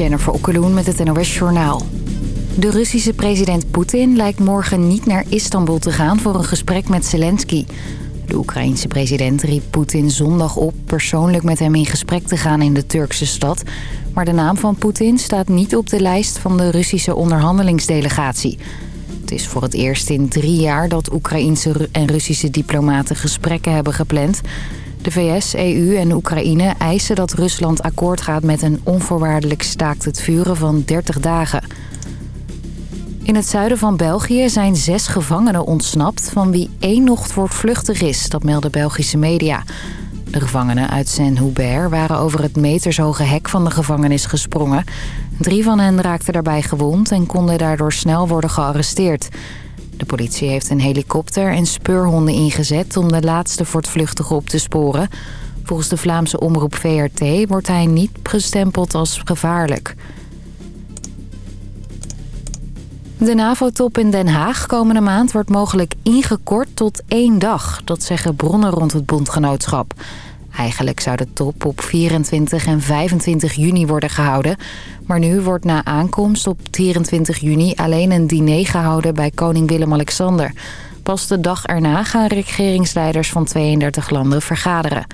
Jennifer Okkeloen met het NOS Journaal. De Russische president Poetin lijkt morgen niet naar Istanbul te gaan voor een gesprek met Zelensky. De Oekraïense president riep Poetin zondag op persoonlijk met hem in gesprek te gaan in de Turkse stad. Maar de naam van Poetin staat niet op de lijst van de Russische onderhandelingsdelegatie. Het is voor het eerst in drie jaar dat Oekraïense en Russische diplomaten gesprekken hebben gepland... De VS, EU en Oekraïne eisen dat Rusland akkoord gaat met een onvoorwaardelijk staakt het vuren van 30 dagen. In het zuiden van België zijn zes gevangenen ontsnapt... van wie één nog voortvluchtig is, dat melden Belgische media. De gevangenen uit Saint-Hubert waren over het metershoge hek van de gevangenis gesprongen. Drie van hen raakten daarbij gewond en konden daardoor snel worden gearresteerd. De politie heeft een helikopter en speurhonden ingezet om de laatste voortvluchtige op te sporen. Volgens de Vlaamse omroep VRT wordt hij niet gestempeld als gevaarlijk. De NAVO-top in Den Haag komende maand wordt mogelijk ingekort tot één dag. Dat zeggen bronnen rond het bondgenootschap. Eigenlijk zou de top op 24 en 25 juni worden gehouden. Maar nu wordt na aankomst op 24 juni alleen een diner gehouden bij koning Willem-Alexander. Pas de dag erna gaan regeringsleiders van 32 landen vergaderen.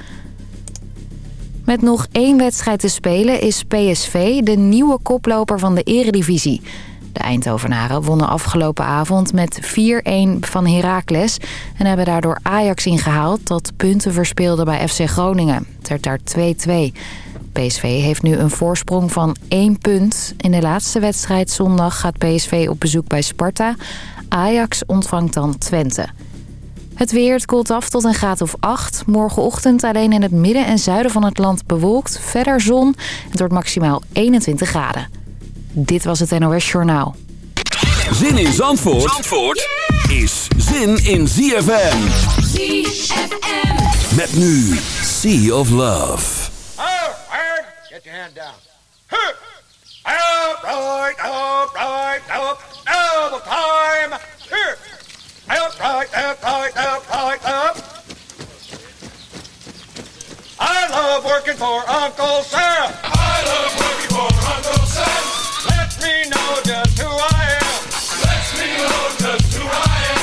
Met nog één wedstrijd te spelen is PSV de nieuwe koploper van de eredivisie. De Eindhovenaren wonnen afgelopen avond met 4-1 van Heracles... en hebben daardoor Ajax ingehaald dat punten verspeelde bij FC Groningen. Het werd daar 2-2. PSV heeft nu een voorsprong van 1 punt. In de laatste wedstrijd zondag gaat PSV op bezoek bij Sparta. Ajax ontvangt dan Twente. Het weer, het koelt af tot een graad of 8. Morgenochtend alleen in het midden en zuiden van het land bewolkt. Verder zon. Het wordt maximaal 21 graden. Dit was het NOS Journaal. Zin in Zandvoort, Zandvoort is zin in ZFM. ZFM. Met nu Sea of Love. Oh, Get your hand down. Up, right, up, right, up, double time. Up, right, up, right, up, right, up. I love working for Uncle Sam. Me know just who I am. Me know just who I am.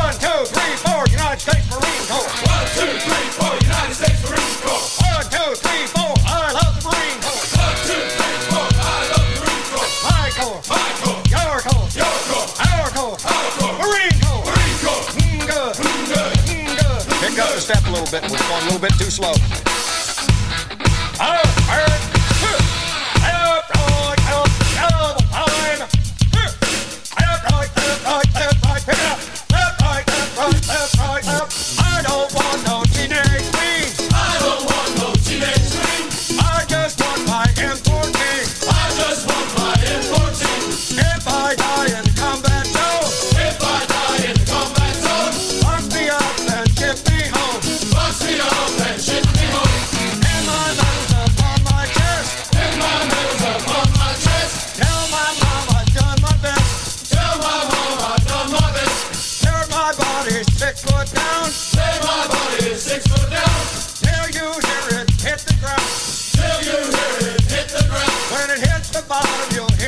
One, two, three, four, United States Marine Corps. One, two, three, four, United States Marine Corps. One, two, three, four, I love the Marine Corps. One, two, three, four, I love the Marine Corps. My Corps, My Corps, your Corps, your Corps, our Corps, our Corps, Marine Corps. Marine Corps. Good, good. good. Pick up the step a little bit. We're going a little bit too slow. Oh, up, right,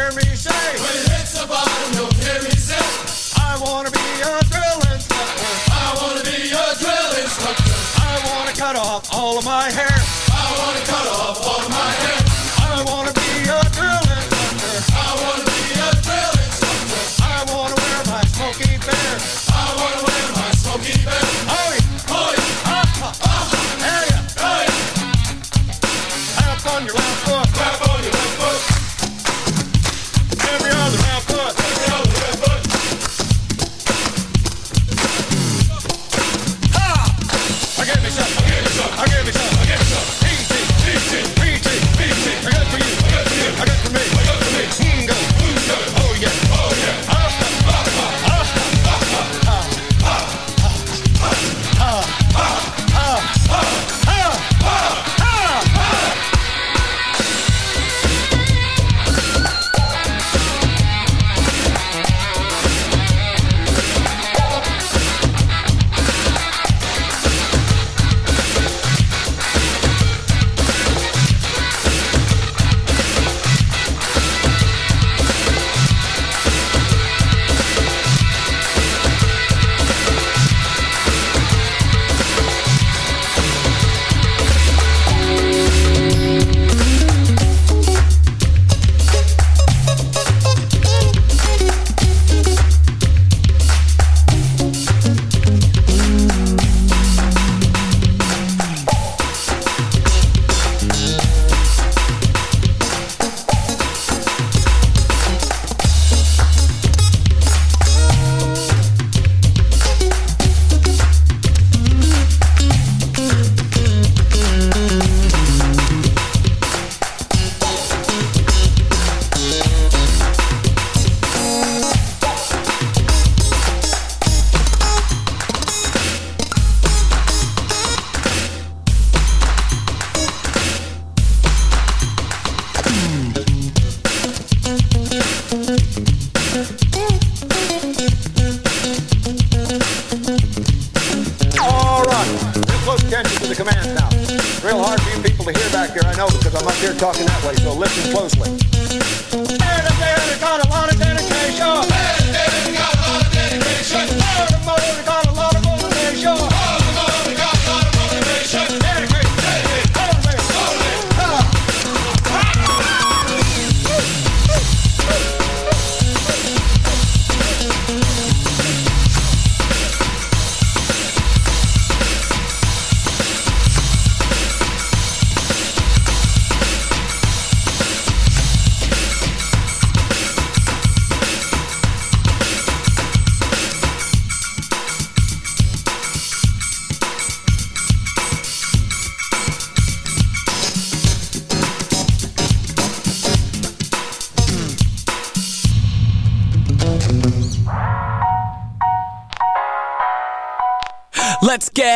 hear me say, When it hits the bottom, you'll hear me say, I wanna be a drill instructor. I wanna be a drill instructor. I wanna cut off all of my hair. I wanna cut off all of my hair.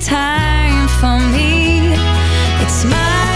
time for me. It's my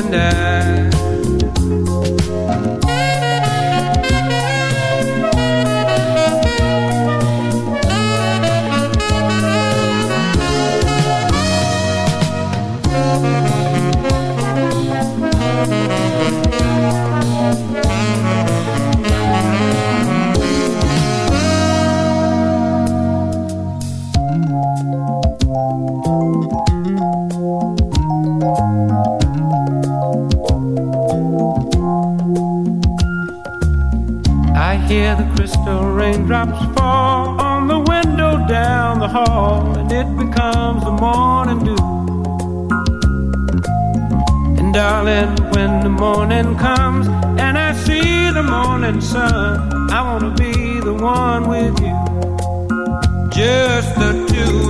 and I wanna do. And darling, when the morning comes and I see the morning sun, I wanna be the one with you. Just the two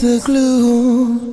the glue.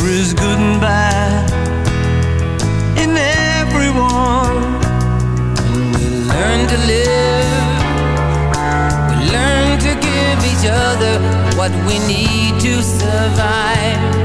There is good and bad in everyone. We learn to live, we learn to give each other what we need to survive.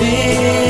see